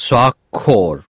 স্বাক্ষর